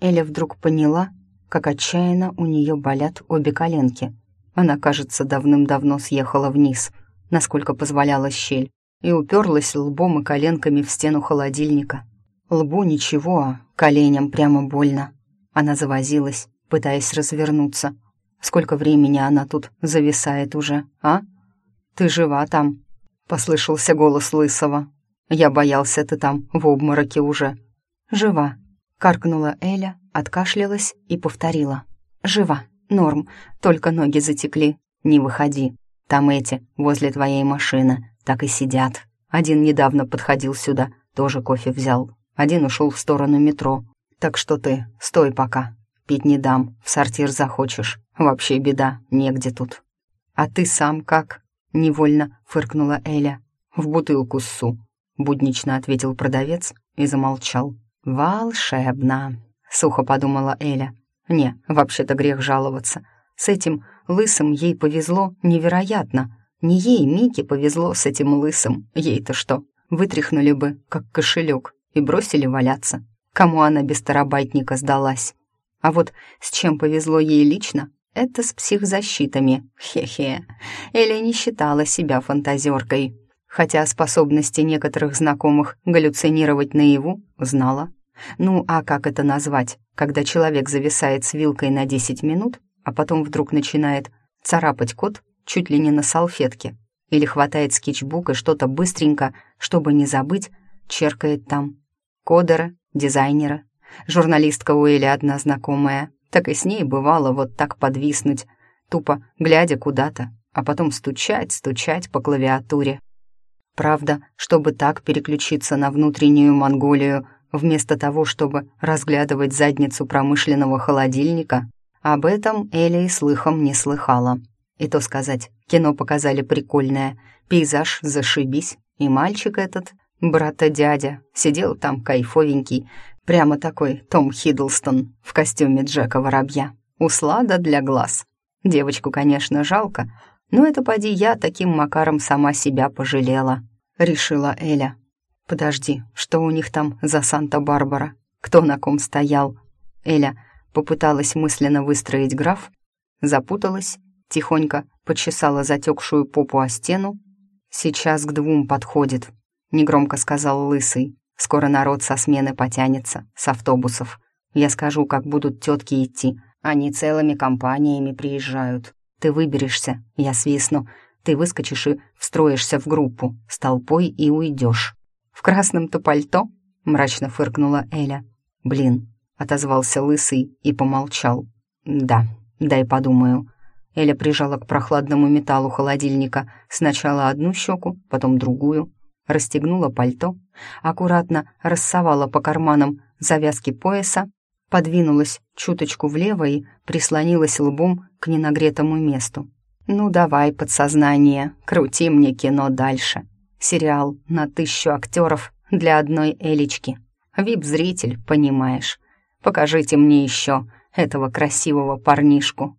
Эля вдруг поняла, как отчаянно у нее болят обе коленки. Она, кажется, давным-давно съехала вниз, насколько позволяла щель, и уперлась лбом и коленками в стену холодильника. Лбу ничего, а коленям прямо больно. Она завозилась, пытаясь развернуться. Сколько времени она тут зависает уже, а? Ты жива там? Послышался голос Лысого. Я боялся, ты там в обмороке уже. Жива. Каркнула Эля, откашлялась и повторила. «Жива, норм, только ноги затекли. Не выходи. Там эти, возле твоей машины, так и сидят. Один недавно подходил сюда, тоже кофе взял. Один ушел в сторону метро. Так что ты стой пока. Пить не дам, в сортир захочешь. Вообще беда, негде тут». «А ты сам как?» — невольно фыркнула Эля. «В бутылку ссу», — буднично ответил продавец и замолчал. «Волшебно!» — сухо подумала Эля. «Не, вообще-то грех жаловаться. С этим лысым ей повезло невероятно. Не ей, Мике, повезло с этим лысым. Ей-то что? Вытряхнули бы, как кошелек, и бросили валяться. Кому она без тарабайтника сдалась? А вот с чем повезло ей лично, это с психзащитами. Хе-хе. Эля не считала себя фантазеркой. Хотя способности некоторых знакомых галлюцинировать наяву знала. Ну, а как это назвать, когда человек зависает с вилкой на 10 минут, а потом вдруг начинает царапать код чуть ли не на салфетке, или хватает скетчбук и что-то быстренько, чтобы не забыть, черкает там. Кодера, дизайнера, журналистка у Эли одна знакомая, так и с ней бывало вот так подвиснуть, тупо глядя куда-то, а потом стучать, стучать по клавиатуре. Правда, чтобы так переключиться на внутреннюю Монголию — Вместо того, чтобы разглядывать задницу промышленного холодильника, об этом Эля слыхом не слыхала. И то сказать, кино показали прикольное, пейзаж зашибись, и мальчик этот, брата-дядя, сидел там кайфовенький, прямо такой Том Хиддлстон в костюме Джека Воробья. Услада для глаз. Девочку, конечно, жалко, но это поди я таким макаром сама себя пожалела, решила Эля. «Подожди, что у них там за Санта-Барбара? Кто на ком стоял?» Эля попыталась мысленно выстроить граф, запуталась, тихонько почесала затекшую попу о стену. «Сейчас к двум подходит», — негромко сказал Лысый. «Скоро народ со смены потянется, с автобусов. Я скажу, как будут тетки идти. Они целыми компаниями приезжают. Ты выберешься, я свистну. Ты выскочишь и встроишься в группу с толпой и уйдешь. «В красном-то пальто?» — мрачно фыркнула Эля. «Блин», — отозвался Лысый и помолчал. «Да, дай подумаю». Эля прижала к прохладному металлу холодильника сначала одну щеку, потом другую, расстегнула пальто, аккуратно рассовала по карманам завязки пояса, подвинулась чуточку влево и прислонилась лбом к ненагретому месту. «Ну давай, подсознание, крути мне кино дальше», Сериал на тысячу актеров для одной Элечки. Вип-зритель, понимаешь. Покажите мне еще этого красивого парнишку.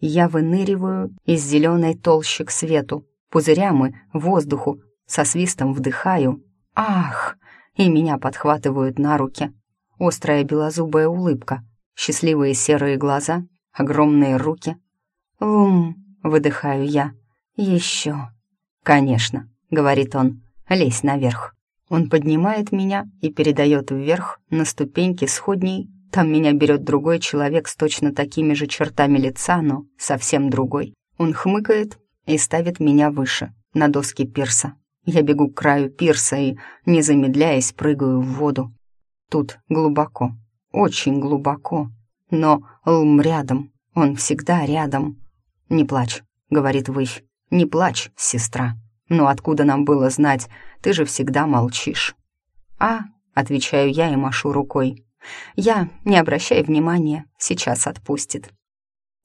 Я выныриваю из зеленой толщи к свету, пузырям и воздуху, со свистом вдыхаю. Ах! И меня подхватывают на руки. Острая белозубая улыбка, счастливые серые глаза, огромные руки — «Ум», — выдыхаю я. «Еще». «Конечно», — говорит он, — «лезь наверх». Он поднимает меня и передает вверх на ступеньки сходней. Там меня берет другой человек с точно такими же чертами лица, но совсем другой. Он хмыкает и ставит меня выше, на доски пирса. Я бегу к краю пирса и, не замедляясь, прыгаю в воду. Тут глубоко, очень глубоко. Но Лм рядом, он всегда рядом. «Не плачь», — говорит Выфь. «Не плачь, сестра. Но откуда нам было знать? Ты же всегда молчишь». «А», — отвечаю я и машу рукой. «Я, не обращай внимания, сейчас отпустит».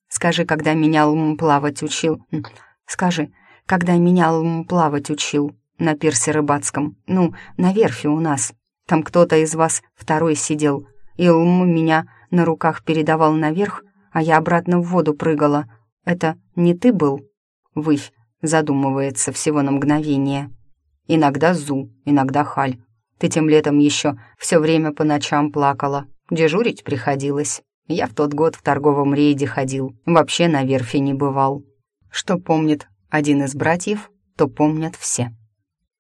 «Скажи, когда меня Лм плавать учил...» «Скажи, когда меня Лм плавать учил на пирсе рыбацком, ну, на верфи у нас. Там кто-то из вас второй сидел, и Лм меня на руках передавал наверх, а я обратно в воду прыгала, «Это не ты был?» Выфь задумывается всего на мгновение. «Иногда Зу, иногда Халь. Ты тем летом еще все время по ночам плакала. Дежурить приходилось. Я в тот год в торговом рейде ходил, вообще на верфи не бывал. Что помнит один из братьев, то помнят все.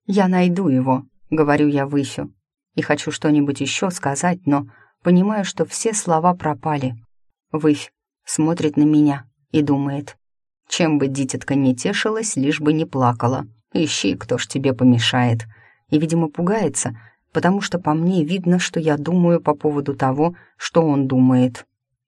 «Я найду его», — говорю я Выфю, и хочу что-нибудь еще сказать, но понимаю, что все слова пропали. Выфь смотрит на меня и думает, чем бы дитятка не тешилась, лишь бы не плакала. Ищи, кто ж тебе помешает. И, видимо, пугается, потому что по мне видно, что я думаю по поводу того, что он думает.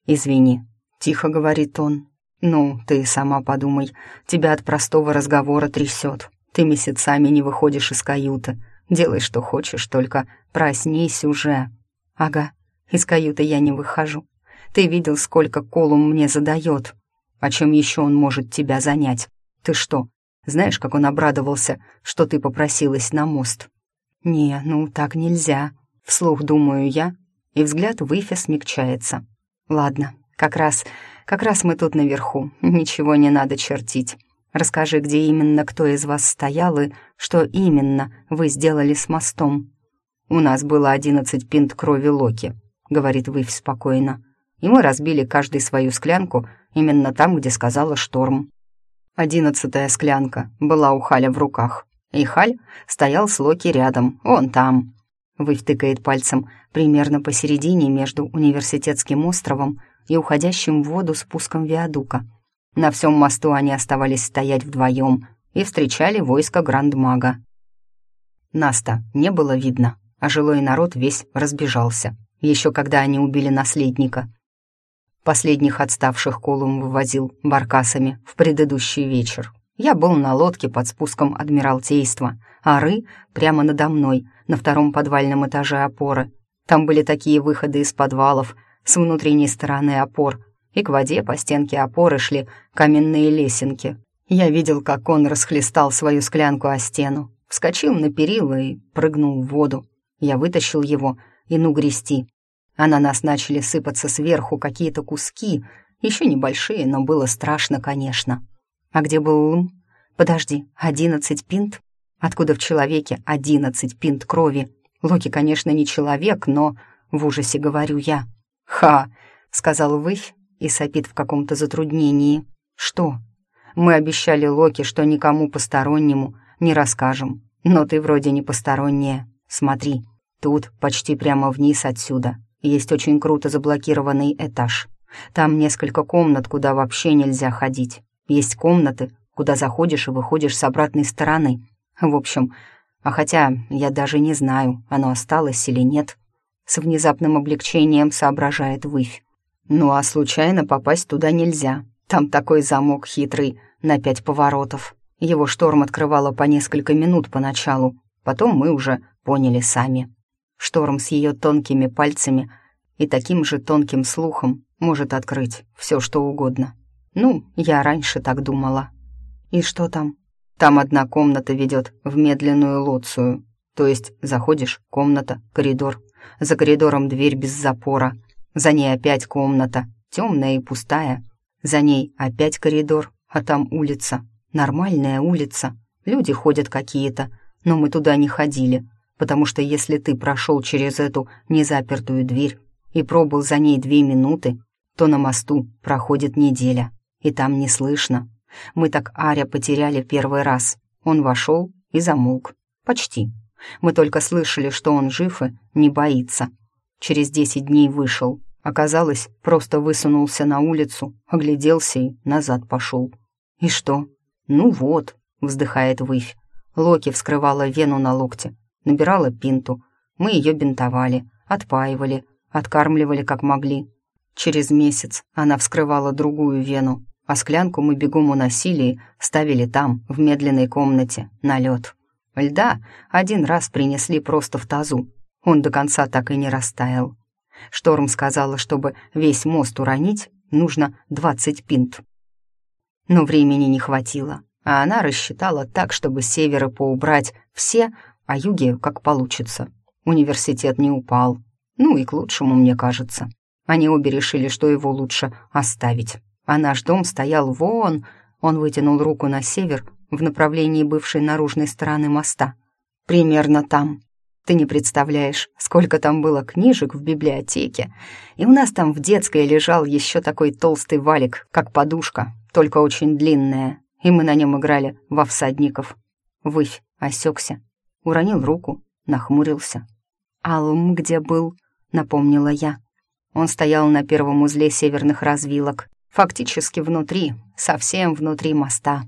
«Извини», — тихо говорит он. «Ну, ты сама подумай, тебя от простого разговора трясет. Ты месяцами не выходишь из каюты. Делай, что хочешь, только проснись уже». «Ага, из каюты я не выхожу. Ты видел, сколько Колум мне задает. А чем еще он может тебя занять? Ты что, знаешь, как он обрадовался, что ты попросилась на мост?» «Не, ну так нельзя», — вслух думаю я, и взгляд Выфи смягчается. «Ладно, как раз, как раз мы тут наверху, ничего не надо чертить. Расскажи, где именно кто из вас стоял и что именно вы сделали с мостом». «У нас было одиннадцать пинт крови Локи», — говорит Выфь спокойно. «И мы разбили каждый свою склянку именно там, где сказала Шторм. Одиннадцатая склянка была у Халя в руках, и Халь стоял с Локи рядом, он там». Выфь тыкает пальцем примерно посередине между университетским островом и уходящим в воду спуском виадука. На всем мосту они оставались стоять вдвоем и встречали войско Грандмага. Наста не было видно, а жилой народ весь разбежался, еще когда они убили наследника. Последних отставших Колум вывозил баркасами в предыдущий вечер. Я был на лодке под спуском Адмиралтейства, а Ры прямо надо мной, на втором подвальном этаже опоры. Там были такие выходы из подвалов, с внутренней стороны опор, и к воде по стенке опоры шли каменные лесенки. Я видел, как он расхлестал свою склянку о стену, вскочил на перила и прыгнул в воду. Я вытащил его и ну грести. А на нас начали сыпаться сверху какие-то куски, еще небольшие, но было страшно, конечно. А где был Лум? Подожди, одиннадцать пинт? Откуда в человеке одиннадцать пинт крови? Локи, конечно, не человек, но в ужасе говорю я. «Ха!» — сказал Выфь и сопит в каком-то затруднении. «Что?» «Мы обещали Локи, что никому постороннему не расскажем. Но ты вроде не посторонняя. Смотри, тут, почти прямо вниз отсюда, есть очень круто заблокированный этаж. Там несколько комнат, куда вообще нельзя ходить. Есть комнаты, куда заходишь и выходишь с обратной стороны. В общем, а хотя я даже не знаю, оно осталось или нет. С внезапным облегчением соображает Выфь. Ну а случайно попасть туда нельзя. Там такой замок хитрый, на пять поворотов. Его шторм открывала по несколько минут поначалу. Потом мы уже поняли сами. Шторм с ее тонкими пальцами и таким же тонким слухом может открыть все, что угодно. Ну, я раньше так думала. И что там? Там одна комната ведет в медленную лоцию. То есть заходишь, комната, коридор, за коридором дверь без запора. За ней опять комната, темная и пустая. За ней опять коридор, а там улица. Нормальная улица. Люди ходят какие-то, но мы туда не ходили, потому что если ты прошел через эту незапертую дверь и пробыл за ней две минуты, то на мосту проходит неделя, и там не слышно. Мы так Аря потеряли первый раз. Он вошел и замолк. Почти. Мы только слышали, что он жив и не боится. Через десять дней вышел. Оказалось, просто высунулся на улицу, огляделся и назад пошел. «И что?» «Ну вот», — вздыхает Выфь. Локи вскрывала вену на локте, набирала пинту. Мы ее бинтовали, отпаивали, откармливали как могли. Через месяц она вскрывала другую вену, а склянку мы бегом уносили и ставили там, в медленной комнате, на лед. Льда один раз принесли просто в тазу. Он до конца так и не растаял. Шторм сказала, чтобы весь мост уронить, нужно двадцать пинт. Но времени не хватило, а она рассчитала так, чтобы с севера поубрать все, а юге как получится. Университет не упал. Ну и к лучшему, мне кажется. Они обе решили, что его лучше оставить. А наш дом стоял вон, он вытянул руку на север, в направлении бывшей наружной стороны моста. Примерно там. Ты не представляешь, сколько там было книжек в библиотеке. И у нас там в детской лежал еще такой толстый валик, как подушка, только очень длинная, и мы на нем играли во всадников. Выфь осекся, уронил руку, нахмурился. «Алм где был?» — напомнила я. Он стоял на первом узле северных развилок, фактически внутри, совсем внутри моста.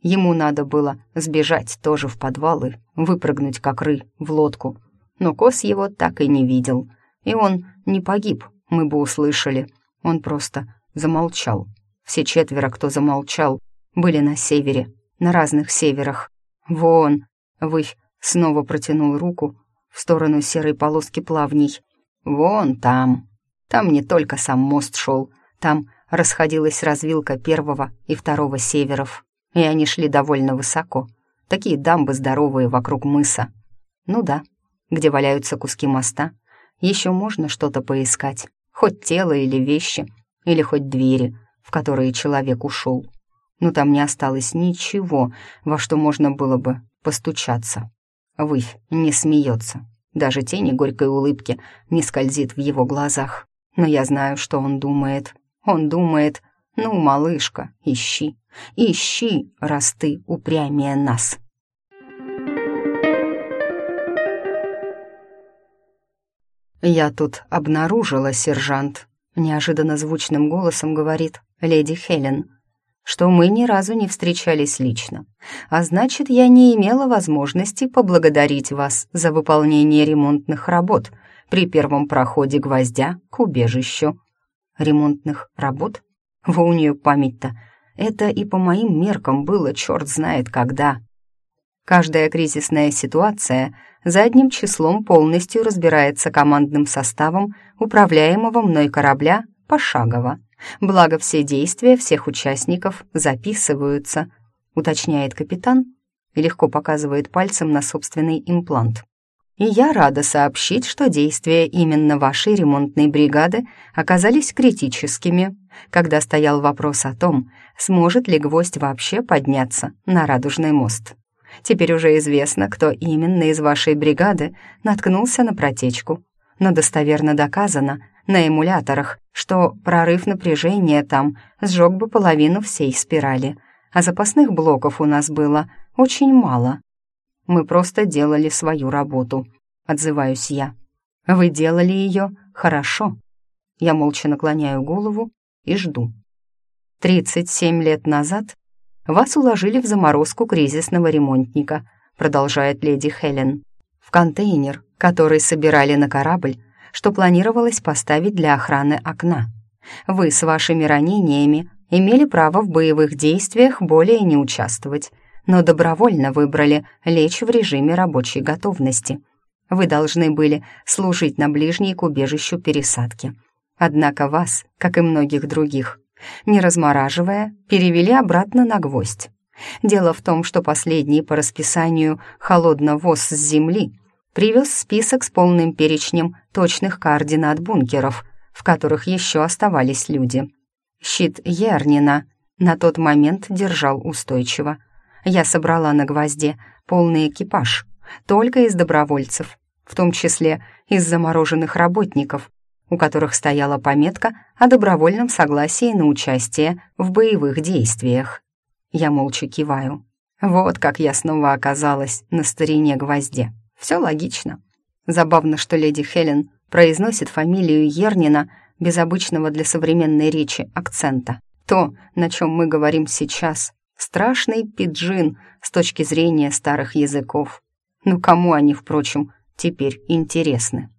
Ему надо было сбежать тоже в подвалы, выпрыгнуть как ры в лодку. Но Кос его так и не видел. И он не погиб, мы бы услышали. Он просто замолчал. Все четверо, кто замолчал, были на севере, на разных северах. Вон, Выфь снова протянул руку в сторону серой полоски плавней. Вон там. Там не только сам мост шел, там расходилась развилка первого и второго северов и они шли довольно высоко. Такие дамбы здоровые вокруг мыса. Ну да, где валяются куски моста, еще можно что-то поискать, хоть тело или вещи, или хоть двери, в которые человек ушел. Но там не осталось ничего, во что можно было бы постучаться. Выфь не смеется, даже тени горькой улыбки не скользит в его глазах. Но я знаю, что он думает. Он думает, ну, малышка, ищи, ищи, раз ты упрямее нас. «Я тут обнаружила, сержант», — неожиданно звучным голосом говорит леди Хелен, «что мы ни разу не встречались лично, а значит, я не имела возможности поблагодарить вас за выполнение ремонтных работ при первом проходе гвоздя к убежищу». «Ремонтных работ?» Во у нее память-то. Это и по моим меркам было черт знает когда. Каждая кризисная ситуация задним числом полностью разбирается командным составом управляемого мной корабля пошагово. Благо все действия всех участников записываются, уточняет капитан и легко показывает пальцем на собственный имплант. И я рада сообщить, что действия именно вашей ремонтной бригады оказались критическими, когда стоял вопрос о том, сможет ли гвоздь вообще подняться на Радужный мост. Теперь уже известно, кто именно из вашей бригады наткнулся на протечку, но достоверно доказано на эмуляторах, что прорыв напряжения там сжег бы половину всей спирали, а запасных блоков у нас было очень мало. Мы просто делали свою работу», — отзываюсь я. «Вы делали ее хорошо». Я молча наклоняю голову и жду. «Тридцать семь лет назад вас уложили в заморозку кризисного ремонтника», продолжает леди Хелен. «В контейнер, который собирали на корабль, что планировалось поставить для охраны окна. Вы с вашими ранениями имели право в боевых действиях более не участвовать, но добровольно выбрали лечь в режиме рабочей готовности. Вы должны были служить на ближней к убежищу пересадки. Однако вас, как и многих других, не размораживая, перевели обратно на гвоздь. Дело в том, что последний по расписанию холодновоз с земли привез список с полным перечнем точных координат бункеров, в которых еще оставались люди. Щит Ернина на тот момент держал устойчиво, я собрала на гвозде полный экипаж, только из добровольцев, в том числе из замороженных работников, у которых стояла пометка о добровольном согласии на участие в боевых действиях. Я молча киваю. Вот как я снова оказалась на старине гвозде. Все логично. Забавно, что леди Хелен произносит фамилию Ернина без обычного для современной речи акцента. То, на чем мы говорим сейчас, Страшный пиджин с точки зрения старых языков. Но кому они, впрочем, теперь интересны?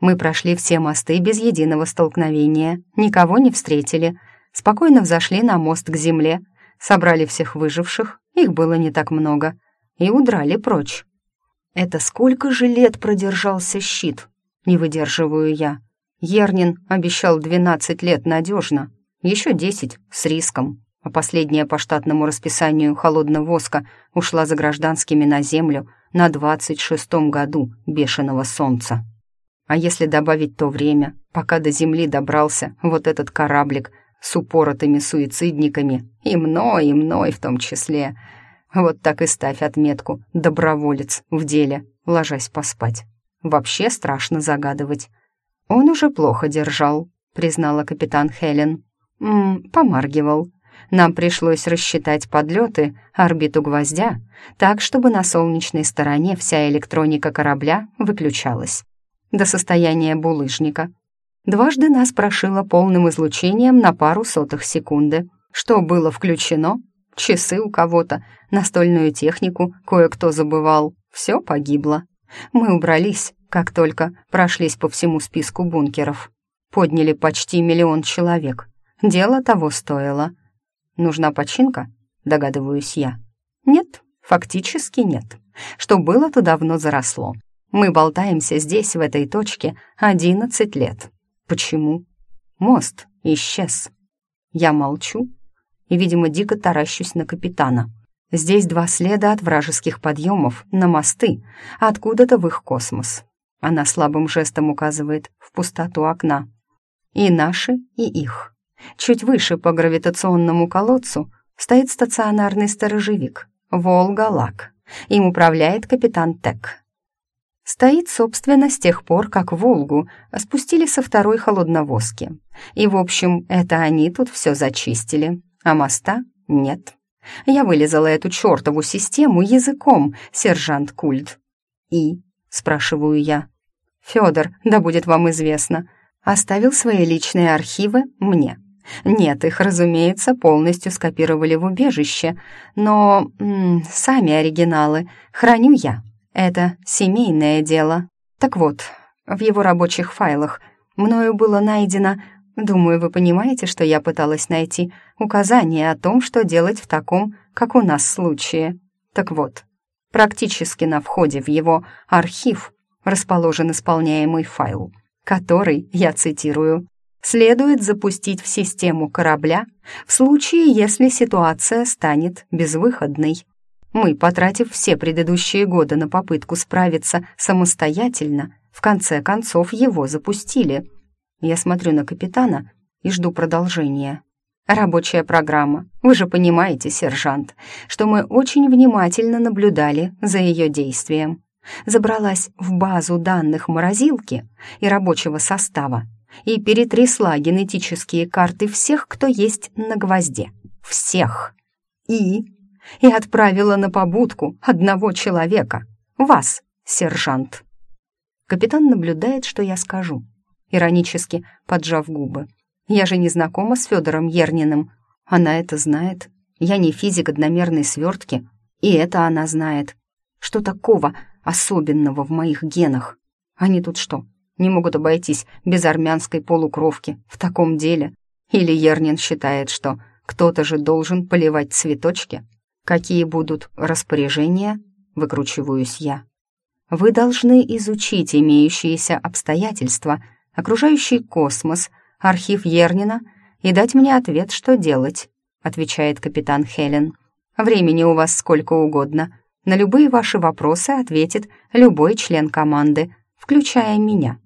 Мы прошли все мосты без единого столкновения, никого не встретили, спокойно взошли на мост к земле, собрали всех выживших, их было не так много, и удрали прочь. Это сколько же лет продержался щит? Не выдерживаю я. Ернин обещал 12 лет надежно, еще 10 с риском а последняя по штатному расписанию холодного воска ушла за гражданскими на землю на двадцать шестом году бешеного солнца. А если добавить то время, пока до земли добрался вот этот кораблик с упоротыми суицидниками, и мной, и мной в том числе, вот так и ставь отметку «доброволец» в деле, ложась поспать. Вообще страшно загадывать. Он уже плохо держал, признала капитан Хелен. «М помаргивал. Нам пришлось рассчитать подлеты, орбиту гвоздя, так, чтобы на солнечной стороне вся электроника корабля выключалась. До состояния булыжника. Дважды нас прошило полным излучением на пару сотых секунды. Что было включено? Часы у кого-то, настольную технику кое-кто забывал. Все погибло. Мы убрались, как только прошлись по всему списку бункеров. Подняли почти миллион человек. Дело того стоило. Нужна починка, догадываюсь я. Нет, фактически нет. Что было, то давно заросло. Мы болтаемся здесь, в этой точке, одиннадцать лет. Почему? Мост исчез. Я молчу и, видимо, дико таращусь на капитана. Здесь два следа от вражеских подъемов на мосты, откуда-то в их космос. Она слабым жестом указывает в пустоту окна. И наши, и их. Чуть выше по гравитационному колодцу стоит стационарный сторожевик «Волга-Лак». Им управляет капитан Тек. Стоит, собственно, с тех пор, как «Волгу» спустили со второй холодновозки. И, в общем, это они тут все зачистили, а моста нет. Я вылезала эту чертову систему языком, сержант Культ. «И?» — спрашиваю я. «Федор, да будет вам известно, оставил свои личные архивы мне. Нет, их, разумеется, полностью скопировали в убежище, но м -м, сами оригиналы храню я. Это семейное дело. Так вот, в его рабочих файлах мною было найдено, думаю, вы понимаете, что я пыталась найти, указание о том, что делать в таком, как у нас, случае. Так вот, практически на входе в его архив расположен исполняемый файл, который, я цитирую, следует запустить в систему корабля в случае, если ситуация станет безвыходной. Мы, потратив все предыдущие годы на попытку справиться самостоятельно, в конце концов его запустили. Я смотрю на капитана и жду продолжения. Рабочая программа. Вы же понимаете, сержант, что мы очень внимательно наблюдали за ее действием. Забралась в базу данных морозилки и рабочего состава и перетрясла генетические карты всех, кто есть на гвозде. Всех. И... И отправила на побудку одного человека. Вас, сержант. Капитан наблюдает, что я скажу, иронически поджав губы. Я же не знакома с Федором Ерниным. Она это знает. Я не физик одномерной свертки, и это она знает. Что такого особенного в моих генах? Они тут что, не могут обойтись без армянской полукровки в таком деле. Или Ернин считает, что кто-то же должен поливать цветочки? Какие будут распоряжения? Выкручиваюсь я. Вы должны изучить имеющиеся обстоятельства, окружающий космос, архив Ернина и дать мне ответ, что делать, отвечает капитан Хелен. Времени у вас сколько угодно. На любые ваши вопросы ответит любой член команды, включая меня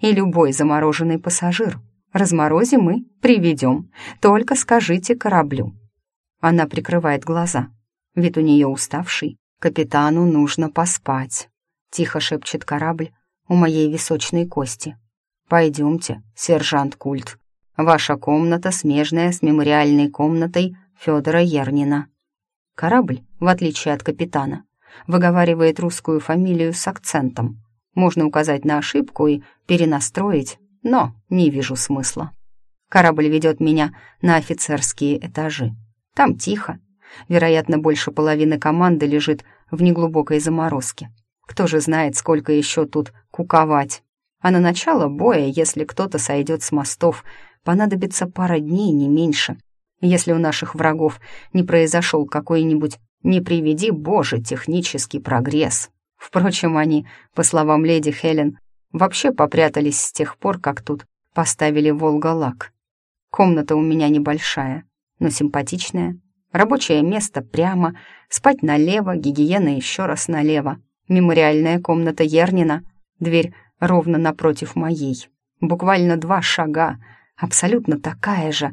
и любой замороженный пассажир. Разморозим и приведем. Только скажите кораблю». Она прикрывает глаза. Вид у нее уставший. «Капитану нужно поспать», — тихо шепчет корабль у моей височной кости. «Пойдемте, сержант Культ. Ваша комната смежная с мемориальной комнатой Федора Ернина». Корабль, в отличие от капитана, выговаривает русскую фамилию с акцентом. Можно указать на ошибку и перенастроить, но не вижу смысла. Корабль ведет меня на офицерские этажи. Там тихо. Вероятно, больше половины команды лежит в неглубокой заморозке. Кто же знает, сколько еще тут куковать. А на начало боя, если кто-то сойдет с мостов, понадобится пара дней, не меньше. Если у наших врагов не произошел какой-нибудь «не приведи, Боже, технический прогресс». Впрочем, они, по словам леди Хелен, вообще попрятались с тех пор, как тут поставили Волга-Лак. Комната у меня небольшая, но симпатичная. Рабочее место прямо, спать налево, гигиена еще раз налево. Мемориальная комната Ернина, дверь ровно напротив моей. Буквально два шага, абсолютно такая же,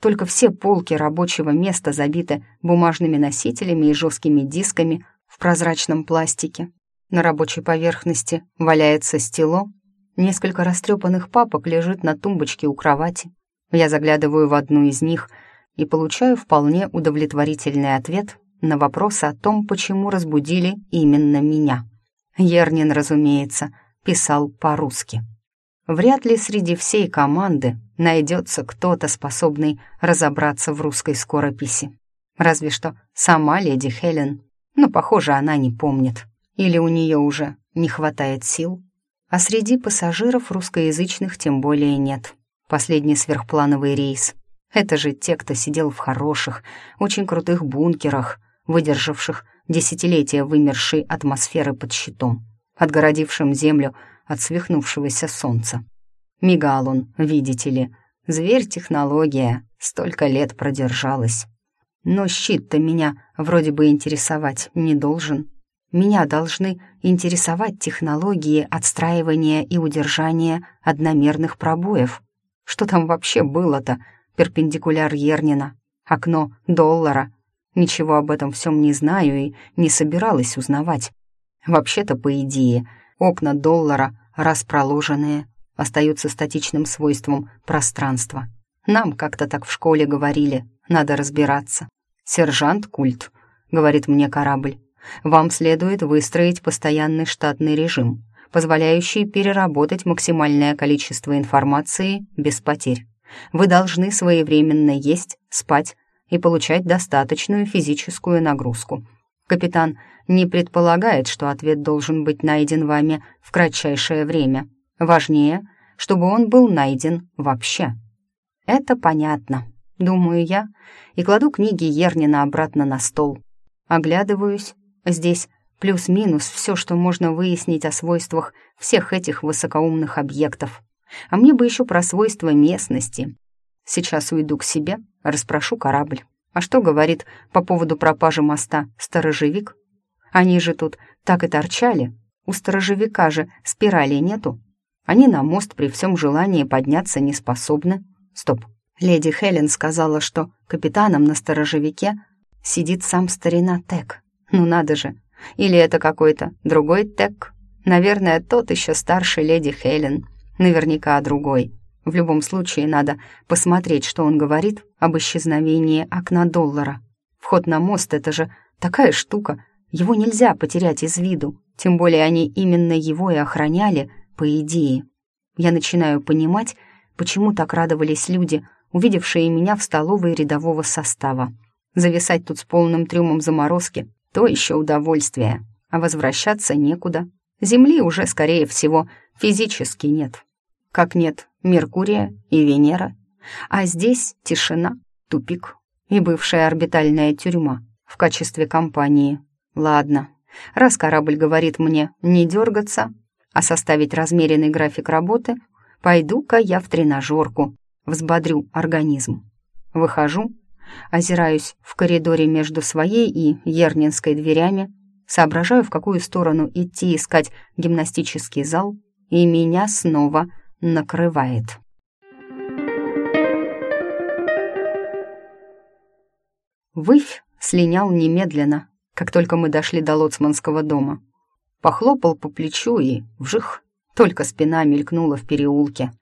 только все полки рабочего места забиты бумажными носителями и жесткими дисками в прозрачном пластике. На рабочей поверхности валяется стело, несколько растрепанных папок лежит на тумбочке у кровати. Я заглядываю в одну из них и получаю вполне удовлетворительный ответ на вопрос о том, почему разбудили именно меня. Ернин, разумеется, писал по-русски. Вряд ли среди всей команды найдется кто-то, способный разобраться в русской скорописи. Разве что сама леди Хелен. Но, похоже, она не помнит. Или у нее уже не хватает сил. А среди пассажиров русскоязычных тем более нет. Последний сверхплановый рейс. Это же те, кто сидел в хороших, очень крутых бункерах, выдержавших десятилетия вымершей атмосферы под щитом, отгородившим землю от свихнувшегося солнца. Мигал он, видите ли, зверь-технология, столько лет продержалась. Но щит-то меня вроде бы интересовать не должен. Меня должны интересовать технологии отстраивания и удержания одномерных пробоев. Что там вообще было-то? Перпендикуляр Ернина, окно доллара. Ничего об этом всем не знаю и не собиралась узнавать. Вообще-то, по идее, окна доллара, раз проложенные, остаются статичным свойством пространства. Нам как-то так в школе говорили, надо разбираться. «Сержант Культ», — говорит мне корабль, «вам следует выстроить постоянный штатный режим, позволяющий переработать максимальное количество информации без потерь. Вы должны своевременно есть, спать и получать достаточную физическую нагрузку. Капитан не предполагает, что ответ должен быть найден вами в кратчайшее время. Важнее, чтобы он был найден вообще. Это понятно, думаю я, и кладу книги Ернина обратно на стол. Оглядываюсь. Здесь плюс-минус все, что можно выяснить о свойствах всех этих высокоумных объектов. А мне бы еще про свойства местности. Сейчас уйду к себе, расспрошу корабль. А что говорит по поводу пропажи моста сторожевик? Они же тут так и торчали. У сторожевика же спирали нету. Они на мост при всем желании подняться не способны. Стоп. Леди Хелен сказала, что капитаном на сторожевике сидит сам старина Тек. Ну надо же. Или это какой-то другой Тек? Наверное, тот еще старше леди Хелен. Наверняка другой. В любом случае надо посмотреть, что он говорит об исчезновении окна доллара. Вход на мост — это же такая штука. Его нельзя потерять из виду. Тем более они именно его и охраняли, по идее. Я начинаю понимать, почему так радовались люди, увидевшие меня в столовой рядового состава. Зависать тут с полным трюмом заморозки — то еще удовольствие. А возвращаться некуда. Земли уже, скорее всего, физически нет как нет Меркурия и Венера. А здесь тишина, тупик и бывшая орбитальная тюрьма в качестве компании. Ладно, раз корабль говорит мне не дергаться, а составить размеренный график работы, пойду-ка я в тренажерку, взбодрю организм. Выхожу, озираюсь в коридоре между своей и Ернинской дверями, соображаю, в какую сторону идти искать гимнастический зал, и меня снова накрывает. Выфь слинял немедленно, как только мы дошли до лоцманского дома. Похлопал по плечу и вжих, только спина мелькнула в переулке.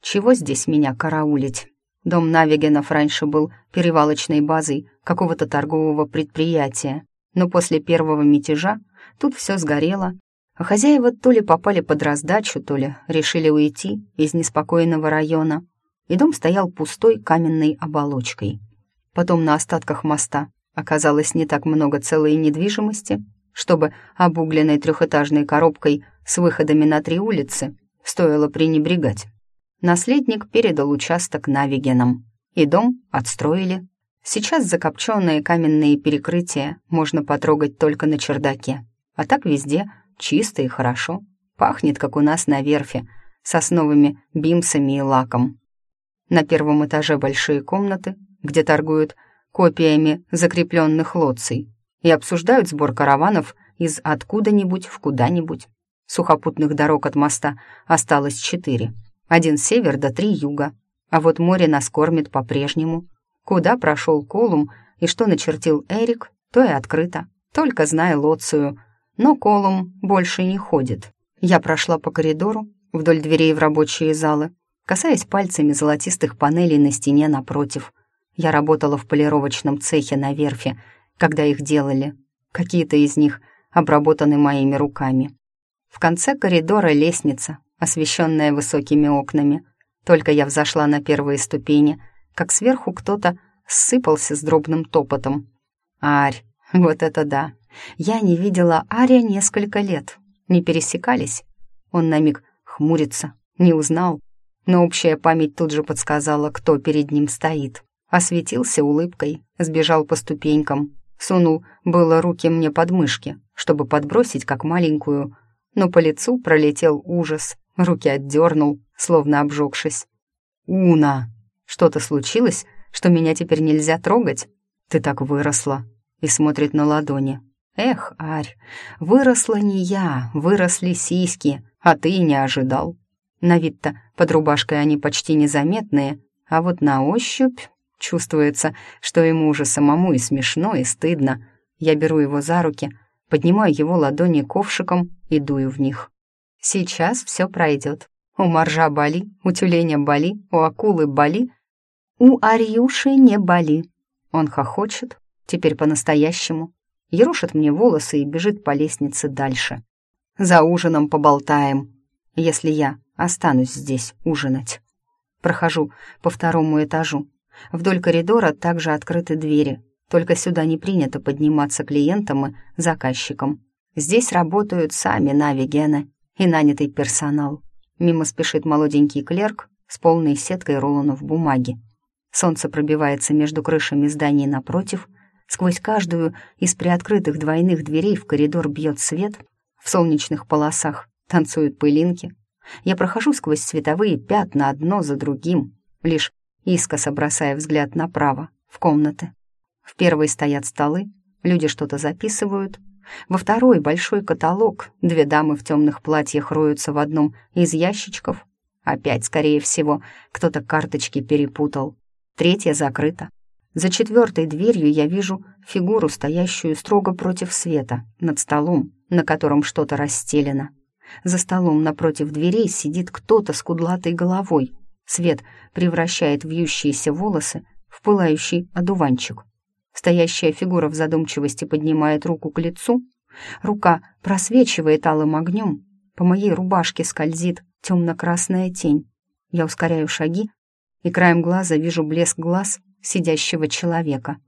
Чего здесь меня караулить? Дом Навигенов раньше был перевалочной базой какого-то торгового предприятия, но после первого мятежа тут все сгорело, а хозяева то ли попали под раздачу, то ли решили уйти из неспокойного района, и дом стоял пустой каменной оболочкой. Потом на остатках моста оказалось не так много целой недвижимости, чтобы обугленной трехэтажной коробкой с выходами на три улицы стоило пренебрегать. Наследник передал участок Навигенам, и дом отстроили. Сейчас закопченные каменные перекрытия можно потрогать только на чердаке, а так везде — Чисто и хорошо. Пахнет, как у нас на верфи, сосновыми бимсами и лаком. На первом этаже большие комнаты, где торгуют копиями закрепленных лоций и обсуждают сбор караванов из откуда-нибудь в куда-нибудь. Сухопутных дорог от моста осталось четыре. Один север да три юга. А вот море нас кормит по-прежнему. Куда прошел Колум и что начертил Эрик, то и открыто. Только зная Лоцию, Но Колум больше не ходит. Я прошла по коридору, вдоль дверей в рабочие залы, касаясь пальцами золотистых панелей на стене напротив. Я работала в полировочном цехе на верфи, когда их делали. Какие-то из них обработаны моими руками. В конце коридора лестница, освещенная высокими окнами. Только я взошла на первые ступени, как сверху кто-то ссыпался с дробным топотом. Арь, вот это да! Я не видела Ария несколько лет. Не пересекались. Он на миг хмурится, не узнал. Но общая память тут же подсказала, кто перед ним стоит. Осветился улыбкой, сбежал по ступенькам, сунул было руки мне под мышки, чтобы подбросить как маленькую, но по лицу пролетел ужас, руки отдернул, словно обжегшись. «Уна! Что-то случилось, что меня теперь нельзя трогать? Ты так выросла!» И смотрит на ладони. «Эх, Арь, выросла не я, выросли сиськи, а ты не ожидал. На вид-то под рубашкой они почти незаметные, а вот на ощупь чувствуется, что ему уже самому и смешно, и стыдно. Я беру его за руки — поднимаю его ладони ковшиком и дую в них. Сейчас все пройдет. У моржа боли, у тюленя боли, у акулы боли, у Арьюши не боли. Он хохочет, теперь по-настоящему, ерошит мне волосы и бежит по лестнице дальше. За ужином поболтаем, если я останусь здесь ужинать. Прохожу по второму этажу. Вдоль коридора также открыты двери, только сюда не принято подниматься клиентам и заказчикам. Здесь работают сами навигены и нанятый персонал. Мимо спешит молоденький клерк с полной сеткой рулонов бумаги. Солнце пробивается между крышами зданий напротив. Сквозь каждую из приоткрытых двойных дверей в коридор бьет свет. В солнечных полосах танцуют пылинки. Я прохожу сквозь световые пятна одно за другим, лишь искоса бросая взгляд направо, в комнаты, в первой стоят столы, люди что-то записывают. Во второй большой каталог, две дамы в темных платьях роются в одном из ящичков. Опять, скорее всего, кто-то карточки перепутал. Третья закрыта. За четвертой дверью я вижу фигуру, стоящую строго против света, над столом, на котором что-то расстелено. За столом напротив дверей сидит кто-то с кудлатой головой. Свет превращает вьющиеся волосы в пылающий одуванчик. Стоящая фигура в задумчивости поднимает руку к лицу. Рука просвечивает алым огнем. По моей рубашке скользит темно-красная тень. Я ускоряю шаги и краем глаза вижу блеск глаз сидящего человека.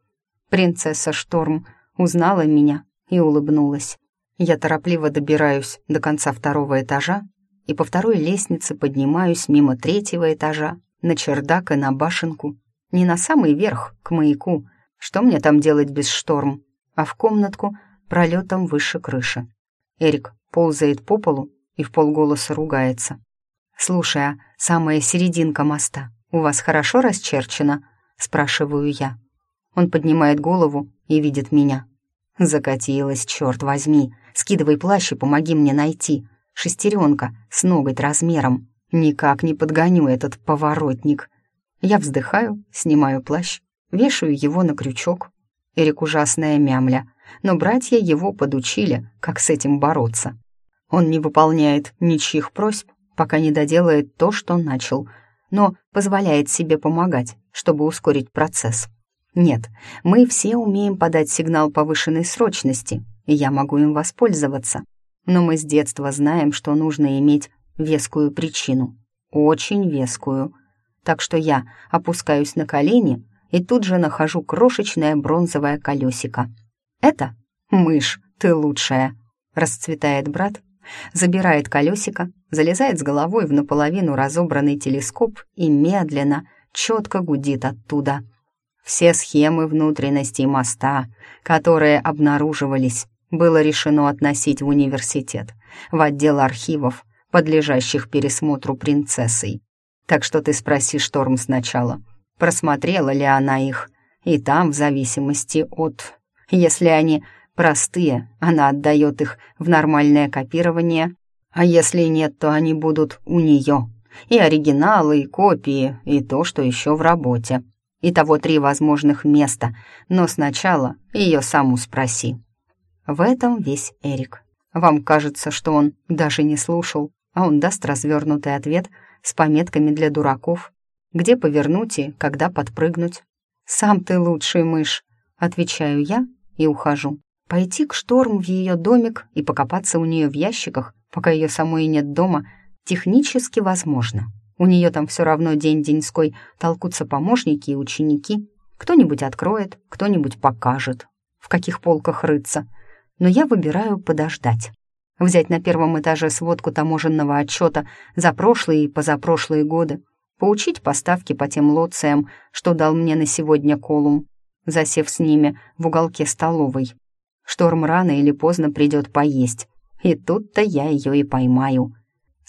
Принцесса Шторм узнала меня и улыбнулась. Я торопливо добираюсь до конца второго этажа и по второй лестнице поднимаюсь мимо третьего этажа на чердак и на башенку, не на самый верх, к маяку, что мне там делать без шторм? А в комнатку пролетом выше крыши. Эрик ползает по полу и в полголоса ругается. «Слушай, а самая серединка моста у вас хорошо расчерчена?» — спрашиваю я. Он поднимает голову и видит меня. Закатилась, черт возьми. Скидывай плащ и помоги мне найти. Шестеренка с ноготь размером. Никак не подгоню этот поворотник. Я вздыхаю, снимаю плащ Вешаю его на крючок. Эрик ужасная мямля, но братья его подучили, как с этим бороться. Он не выполняет ничьих просьб, пока не доделает то, что начал, но позволяет себе помогать, чтобы ускорить процесс. Нет, мы все умеем подать сигнал повышенной срочности, и я могу им воспользоваться. Но мы с детства знаем, что нужно иметь вескую причину. Очень вескую. Так что я опускаюсь на колени и тут же нахожу крошечное бронзовое колесико. «Это? Мышь, ты лучшая!» — расцветает брат, забирает колесико, залезает с головой в наполовину разобранный телескоп и медленно, четко гудит оттуда. Все схемы внутренностей моста, которые обнаруживались, было решено относить в университет, в отдел архивов, подлежащих пересмотру принцессой. Так что ты спроси Шторм сначала — просмотрела ли она их, и там, в зависимости от... Если они простые, она отдает их в нормальное копирование, а если нет, то они будут у нее. И оригиналы, и копии, и то, что еще в работе. Итого три возможных места, но сначала ее саму спроси. В этом весь Эрик. Вам кажется, что он даже не слушал, а он даст развернутый ответ с пометками для дураков, где повернуть и когда подпрыгнуть. «Сам ты лучший мышь», — отвечаю я и ухожу. Пойти к шторм в ее домик и покопаться у нее в ящиках, пока ее самой нет дома, технически возможно. У нее там все равно день-деньской толкутся помощники и ученики. Кто-нибудь откроет, кто-нибудь покажет, в каких полках рыться. Но я выбираю подождать. Взять на первом этаже сводку таможенного отчета за прошлые и позапрошлые годы, поучить поставки по тем лоциям, что дал мне на сегодня Колум, засев с ними в уголке столовой. Шторм рано или поздно придет поесть, и тут-то я ее и поймаю.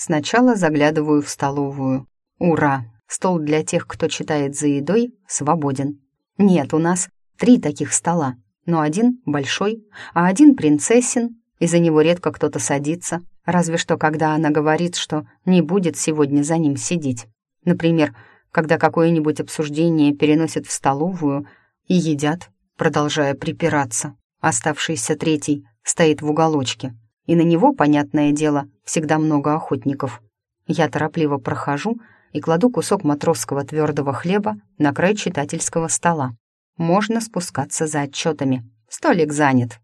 Сначала заглядываю в столовую. Ура! Стол для тех, кто читает за едой, свободен. Нет, у нас три таких стола, но один большой, а один принцессин, и за него редко кто-то садится, разве что когда она говорит, что не будет сегодня за ним сидеть. Например, когда какое-нибудь обсуждение переносят в столовую и едят, продолжая припираться. Оставшийся третий стоит в уголочке, и на него, понятное дело, всегда много охотников. Я торопливо прохожу и кладу кусок матросского твердого хлеба на край читательского стола. Можно спускаться за отчетами. Столик занят.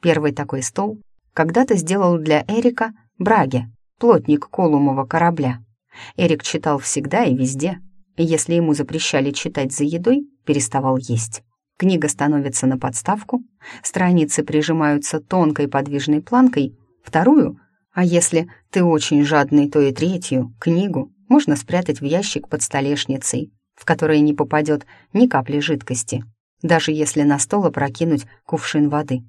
Первый такой стол когда-то сделал для Эрика Браге, плотник Колумова корабля. Эрик читал всегда и везде, и если ему запрещали читать за едой, переставал есть. Книга становится на подставку, страницы прижимаются тонкой подвижной планкой, вторую, а если ты очень жадный, то и третью, книгу можно спрятать в ящик под столешницей, в который не попадет ни капли жидкости, даже если на стол опрокинуть кувшин воды.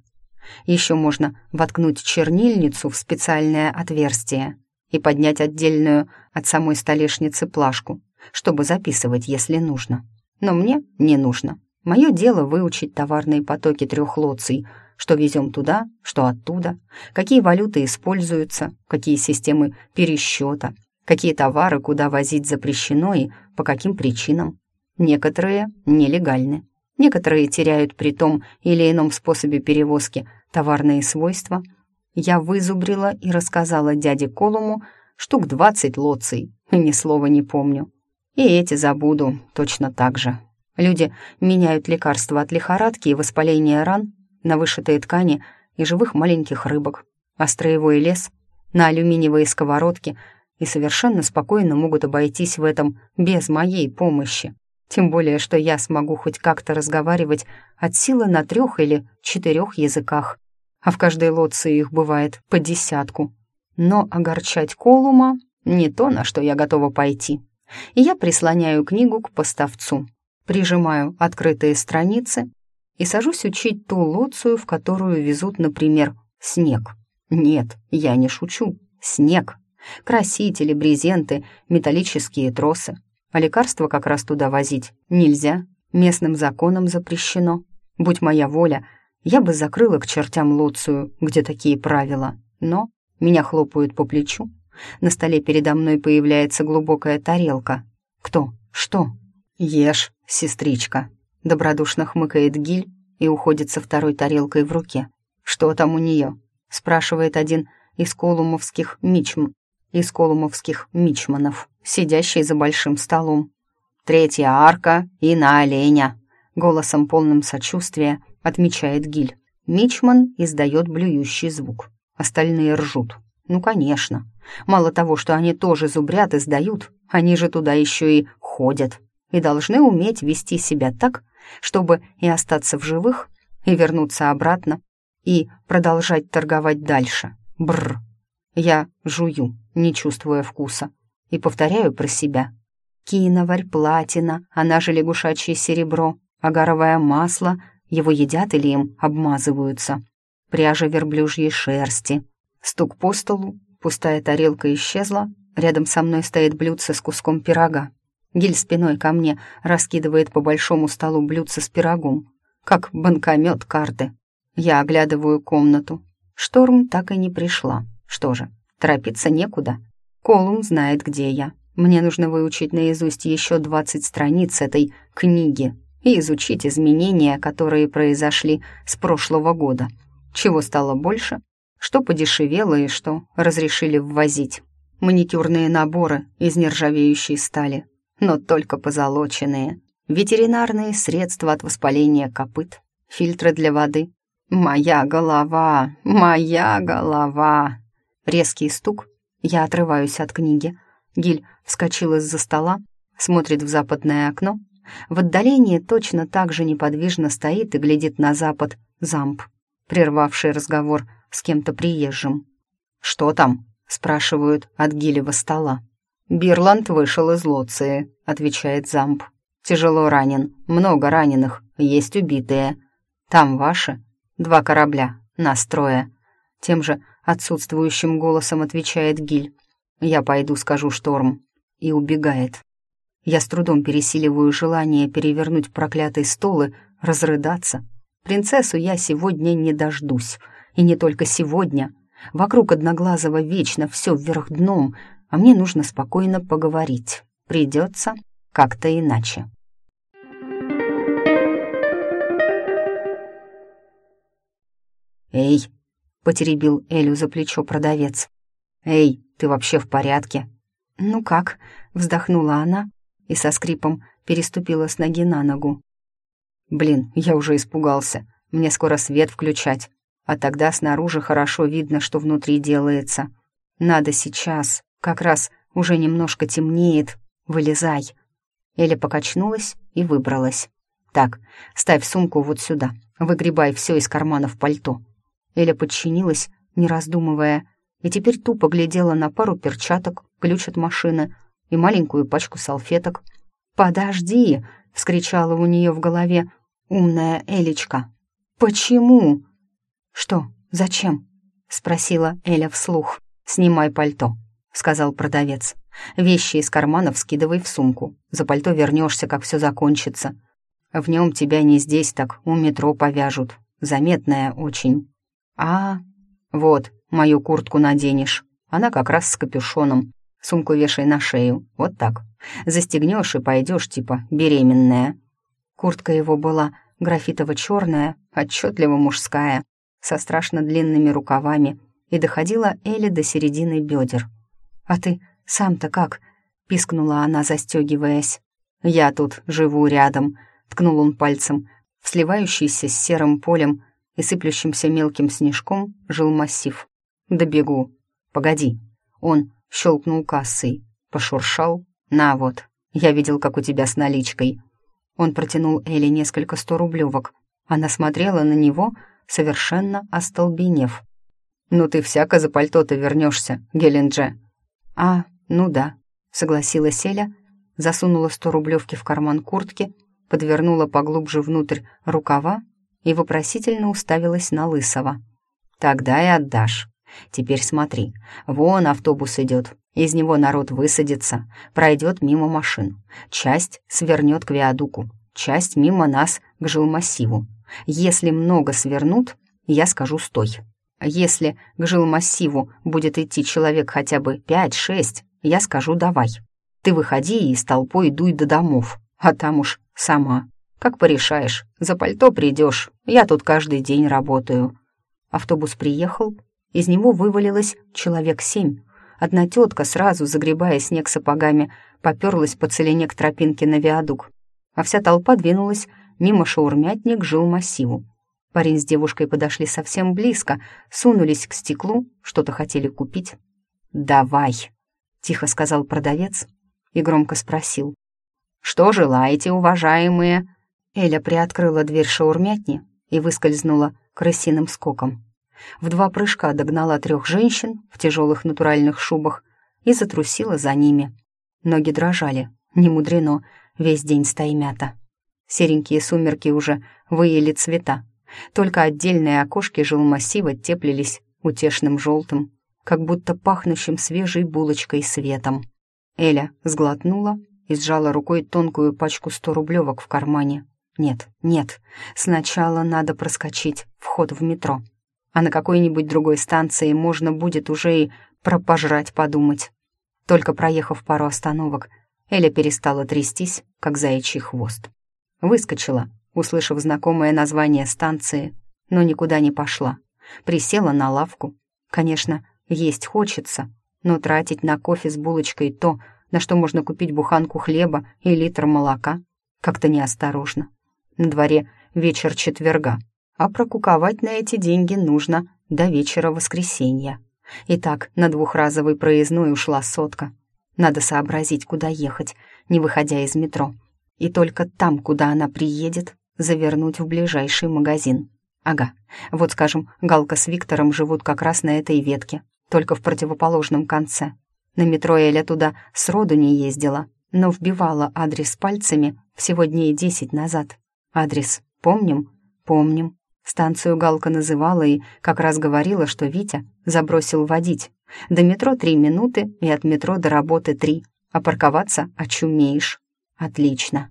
Еще можно воткнуть чернильницу в специальное отверстие и поднять отдельную от самой столешницы плашку, чтобы записывать, если нужно. Но мне не нужно. Мое дело выучить товарные потоки трех лоций, что везем туда, что оттуда, какие валюты используются, какие системы пересчета, какие товары куда возить запрещено и по каким причинам. Некоторые нелегальны, некоторые теряют при том или ином способе перевозки товарные свойства. Я вызубрила и рассказала дяде Колуму штук двадцать лоций, ни слова не помню. И эти забуду точно так же. Люди меняют лекарства от лихорадки и воспаления ран на вышитые ткани и живых маленьких рыбок, а строевой лес — на алюминиевые сковородки и совершенно спокойно могут обойтись в этом без моей помощи. Тем более, что я смогу хоть как-то разговаривать от силы на трех или четырех языках, а в каждой лодце их бывает по десятку. Но огорчать Колума — не то, на что я готова пойти. И я прислоняю книгу к поставцу, прижимаю открытые страницы и сажусь учить ту лоцию, в которую везут, например, снег. Нет, я не шучу. Снег. Красители, брезенты, металлические тросы. А лекарства как раз туда возить нельзя. Местным законом запрещено. Будь моя воля, я бы закрыла к чертям лоцию, где такие правила. Но меня хлопают по плечу. На столе передо мной появляется глубокая тарелка. Кто? Что? Ешь, сестричка. Добродушно хмыкает Гиль и уходит со второй тарелкой в руке. Что там у нее? Спрашивает один из колумовских мичм, из колумовских мичманов, сидящий за большим столом. Третья арка и на оленя. Голосом полным сочувствия отмечает Гиль. Мичман издает блюющий звук. Остальные ржут. Ну, конечно. Мало того, что они тоже зубрят и сдают, они же туда еще и ходят и должны уметь вести себя так, чтобы и остаться в живых, и вернуться обратно, и продолжать торговать дальше. Бррр. Я жую, не чувствуя вкуса, и повторяю про себя. Киноварь, платина, она же лягушачье серебро, агаровое масло, его едят или им обмазываются. Пряжа верблюжьей шерсти. Стук по столу, пустая тарелка исчезла, рядом со мной стоит блюдце с куском пирога. Гиль спиной ко мне раскидывает по большому столу блюдце с пирогом, как банкомет карты. Я оглядываю комнату. Шторм так и не пришла. Что же, торопиться некуда. Колум знает, где я. Мне нужно выучить наизусть еще 20 страниц этой книги и изучить изменения, которые произошли с прошлого года. Чего стало больше, что подешевело и что разрешили ввозить. Маникюрные наборы из нержавеющей стали, но только позолоченные. Ветеринарные средства от воспаления копыт, фильтры для воды. «Моя голова! Моя голова!» Резкий стук. Я отрываюсь от книги. Гиль вскочил из-за стола, смотрит в западное окно. В отдалении точно так же неподвижно стоит и глядит на запад замп, прервавший разговор с кем-то приезжим. «Что там?» — спрашивают от Гилева стола. «Бирланд вышел из Лоции», — отвечает замп. «Тяжело ранен, много раненых, есть убитые. Там ваши? Два корабля, настроя». Тем же отсутствующим голосом отвечает Гиль. «Я пойду скажу шторм». И убегает. Я с трудом пересиливаю желание перевернуть проклятый стол и разрыдаться. Принцессу я сегодня не дождусь. И не только сегодня. Вокруг Одноглазого вечно все вверх дном, а мне нужно спокойно поговорить. Придется как-то иначе. «Эй!» — потеребил Элю за плечо продавец. «Эй, ты вообще в порядке?» «Ну как?» — вздохнула она и со скрипом переступила с ноги на ногу. «Блин, я уже испугался. Мне скоро свет включать, а тогда снаружи хорошо видно, что внутри делается. Надо сейчас, как раз уже немножко темнеет. Вылезай». Эля покачнулась и выбралась. «Так, ставь сумку вот сюда, выгребай все из карманов пальто». Эля подчинилась, не раздумывая, и теперь тупо глядела на пару перчаток, ключ от машины — и маленькую пачку салфеток. «Подожди!» — вскричала у нее в голове умная Элечка. «Почему?» «Что? Зачем?» — спросила Эля вслух. «Снимай пальто», — сказал продавец. «Вещи из карманов скидывай в сумку. За пальто вернешься, как все закончится. В нем тебя не здесь так, у метро повяжут. Заметная очень». «А, вот, мою куртку наденешь. Она как раз с капюшоном. Сумку вешай на шею, вот так. Застегнешь и пойдешь, типа, беременная». Куртка его была графитово-черная, отчетливо мужская, со страшно длинными рукавами, и доходила Элли до середины бедер. «А ты сам-то как?» — пискнула она, застегиваясь. «Я тут живу рядом», — ткнул он пальцем. В сливающийся с серым полем и сыплющимся мелким снежком жил массив. «Добегу. Погоди». Он щелкнул кассой, пошуршал. «На вот, я видел, как у тебя с наличкой». Он протянул Элли несколько сто-рублевок. Она смотрела на него, совершенно остолбенев. «Ну ты всяко за пальто-то вернешься, Гелендже». «А, ну да», — согласилась Эля, засунула сто рублевки в карман куртки, подвернула поглубже внутрь рукава и вопросительно уставилась на Лысого. «Тогда и отдашь». Теперь смотри, вон автобус идет, из него народ высадится, пройдет мимо машин. Часть свернет к виадуку, часть мимо нас к жилмассиву. Если много свернут, я скажу «стой». Если к жилмассиву будет идти человек хотя бы пять-шесть, я скажу «давай». Ты выходи и с толпой дуй до домов, а там уж сама. Как порешаешь, за пальто придешь, я тут каждый день работаю. Автобус приехал, из него вывалилось человек семь. Одна тетка, сразу загребая снег сапогами, поперлась по целине к тропинке на виадук. А вся толпа двинулась мимо шаурмятни к жилмассиву. Парень с девушкой подошли совсем близко, сунулись к стеклу, что-то хотели купить. «Давай», — тихо сказал продавец и громко спросил. «Что желаете, уважаемые?» Эля приоткрыла дверь шаурмятни и выскользнула крысиным скоком в два прыжка догнала трех женщин в тяжелых натуральных шубах и затрусила за ними. Ноги дрожали, не мудрено, весь день стаймята. Серенькие сумерки уже выели цвета, только отдельные окошки жилмассива теплились утешным желтым, как будто пахнущим свежей булочкой светом. Эля сглотнула и сжала рукой тонкую пачку сто рублевок в кармане. Нет, нет, сначала надо проскочить вход в метро а на какой-нибудь другой станции можно будет уже и про пожрать подумать. Только проехав пару остановок, Эля перестала трястись, как заячий хвост. Выскочила, услышав знакомое название станции, но никуда не пошла. Присела на лавку, Конечно, есть хочется, но тратить на кофе с булочкой то, на что можно купить буханку хлеба и литр молока, как-то неосторожно. На дворе вечер четверга, а прокуковать на эти деньги нужно до вечера воскресенья. Итак, на двухразовый проездной ушла сотка. Надо сообразить, куда ехать, не выходя из метро. И только там, куда она приедет, завернуть в ближайший магазин. Ага, вот, скажем, Галка с Виктором живут как раз на этой ветке, только в противоположном конце. На метро Эля туда сроду не ездила, но вбивала адрес пальцами всего дней десять назад. Адрес помним? Помним. Станцию Галка называла и как раз говорила, что Витя забросил водить. До метро три минуты и от метро до работы три, а парковаться очумеешь. Отлично.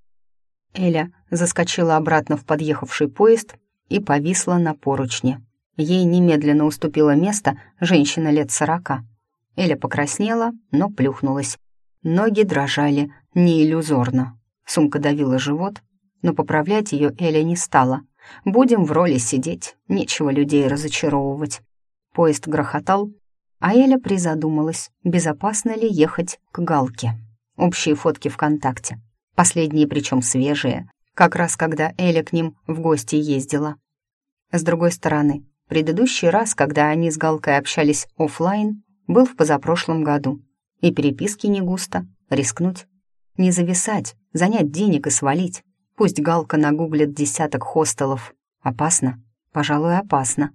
Эля заскочила обратно в подъехавший поезд и повисла на поручне. Ей немедленно уступила место женщина лет сорока. Эля покраснела, но плюхнулась. Ноги дрожали не иллюзорно. Сумка давила живот, но поправлять ее Эля не стала. Будем в роли сидеть, нечего людей разочаровывать. Поезд грохотал, а Эля призадумалась, безопасно ли ехать к Галке. Общие фотки ВКонтакте. Последние причем свежие, как раз когда Эля к ним в гости ездила. С другой стороны, предыдущий раз, когда они с Галкой общались офлайн, был в позапрошлом году. И переписки не густо, рискнуть. Не зависать, занять денег и свалить. Пусть Галка нагуглит десяток хостелов. Опасно? Пожалуй, опасно.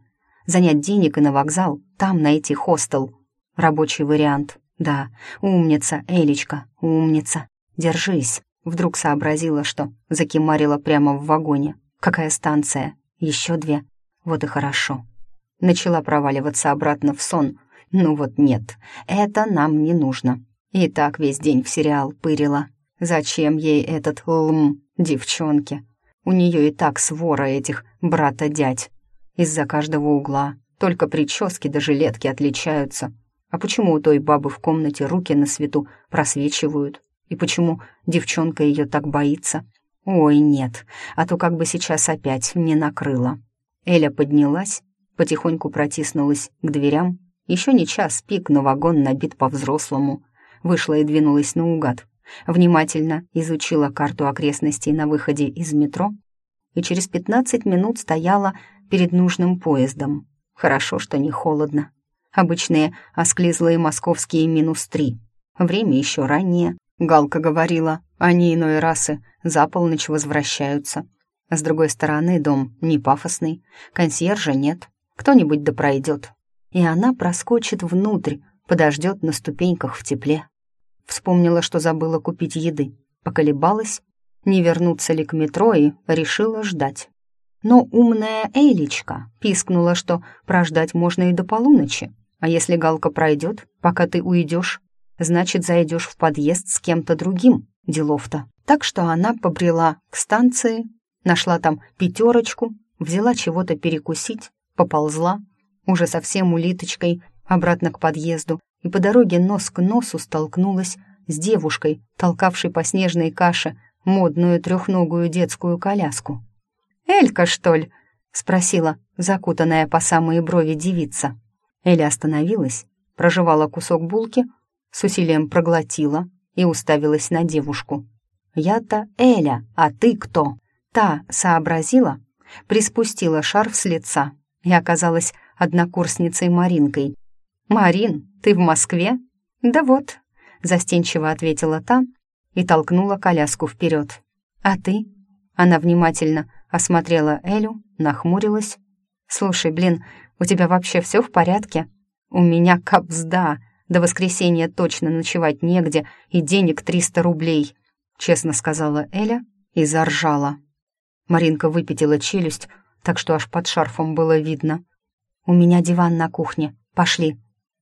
Занять денег и на вокзал, там найти хостел. Рабочий вариант. Да, умница, Элечка, умница. Держись. Вдруг сообразила, что закимарила прямо в вагоне. Какая станция? Еще две. Вот и хорошо. Начала проваливаться обратно в сон. Ну вот нет, это нам не нужно. И так весь день в сериал пырила. Зачем ей этот лм, девчонки? У нее и так свора этих брата-дядь. Из-за каждого угла. Только прически да жилетки отличаются. А почему у той бабы в комнате руки на свету просвечивают? И почему девчонка ее так боится? Ой, нет, а то как бы сейчас опять не накрыло. Эля поднялась, потихоньку протиснулась к дверям. Еще не час пик, но вагон набит по-взрослому. Вышла и двинулась наугад. Внимательно изучила карту окрестностей на выходе из метро и через пятнадцать минут стояла перед нужным поездом. Хорошо, что не холодно. Обычные осклизлые московские минус три. Время еще раннее, Галка говорила, они иной расы за полночь возвращаются. С другой стороны, дом не пафосный, консьержа нет, кто-нибудь да. И она проскочит внутрь, подождет на ступеньках в тепле. Вспомнила, что забыла купить еды, поколебалась, не вернуться ли к метро и решила ждать. Но умная Эйличка пискнула, что прождать можно и до полуночи, а если Галка пройдет, пока ты уйдешь, значит, зайдешь в подъезд с кем-то другим, делов-то. Так что она побрела к станции, нашла там пятерочку, взяла чего-то перекусить, поползла, уже совсем улиточкой, обратно к подъезду, и по дороге нос к носу столкнулась с девушкой, толкавшей по снежной каше модную трехногую детскую коляску. «Элька, что ли?» — спросила закутанная по самые брови девица. Эля остановилась, прожевала кусок булки, с усилием проглотила и уставилась на девушку. «Я-то Эля, а ты кто?» Та сообразила, приспустила шарф с лица и оказалась однокурсницей Маринкой. «Марин, ты в Москве?» «Да вот», — застенчиво ответила та и толкнула коляску вперед. «А ты?» Она внимательно осмотрела Элю, нахмурилась. «Слушай, блин, у тебя вообще все в порядке?» «У меня капзда», до воскресенья точно ночевать негде и денег триста рублей», — честно сказала Эля и заржала. Маринка выпятила челюсть, так что аж под шарфом было видно. «У меня диван на кухне. Пошли».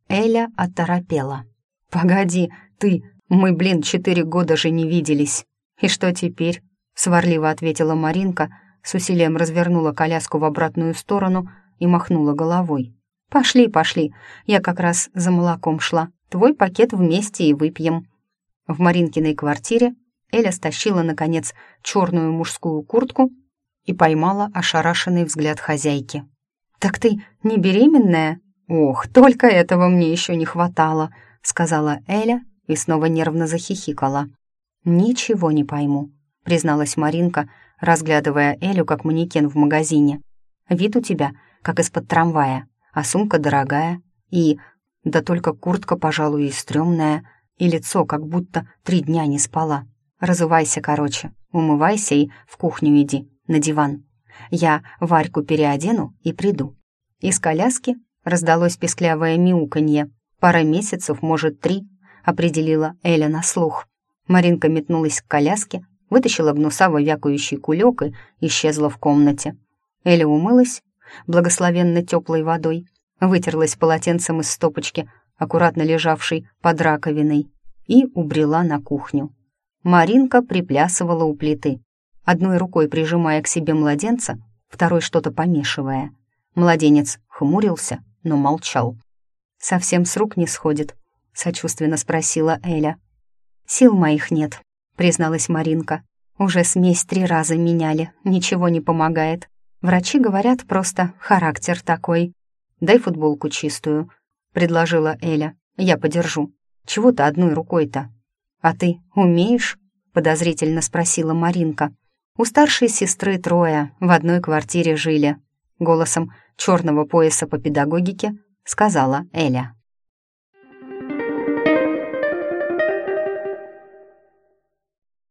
Эля оторопела. «Погоди, ты, мы, блин, четыре года же не виделись. И что теперь?» — сварливо ответила Маринка, с усилием развернула коляску в обратную сторону и махнула головой. «Пошли, пошли. Я как раз за молоком шла. Твой пакет вместе и выпьем». В Маринкиной квартире Эля стащила, наконец, черную мужскую куртку и поймала ошарашенный взгляд хозяйки. «Так ты не беременная?» — «Ох, только этого мне еще не хватало», — сказала Эля и снова нервно захихикала. «Ничего не пойму», — призналась Маринка, разглядывая Элю как манекен в магазине. «Вид у тебя, как из-под трамвая, а сумка дорогая, и... Да только куртка, пожалуй, и стрёмная, и лицо, как будто три дня не спала. Разувайся, короче, умывайся и в кухню иди, на диван. Я Варьку переодену и приду». Из коляски раздалось песклявое мяуканье. «Пара месяцев, может, три», — определила Эля на слух. Маринка метнулась к коляске, вытащила гнусаво вякающий кулек и исчезла в комнате. Эля умылась, благословенно теплой водой, вытерлась полотенцем из стопочки, аккуратно лежавшей под раковиной, и убрела на кухню. Маринка приплясывала у плиты, одной рукой прижимая к себе младенца, второй что-то помешивая. Младенец хмурился, но молчал. «Совсем с рук не сходит?» — сочувственно спросила Эля. «Сил моих нет», — призналась Маринка. «Уже смесь три раза меняли, ничего не помогает. Врачи говорят, просто характер такой. Дай футболку чистую», — предложила Эля. «Я подержу. Чего ты одной рукой-то?» «А ты умеешь?» — подозрительно спросила Маринка. У старшей сестры трое, в одной квартире жили. Голосом черного пояса по педагогике сказала Эля.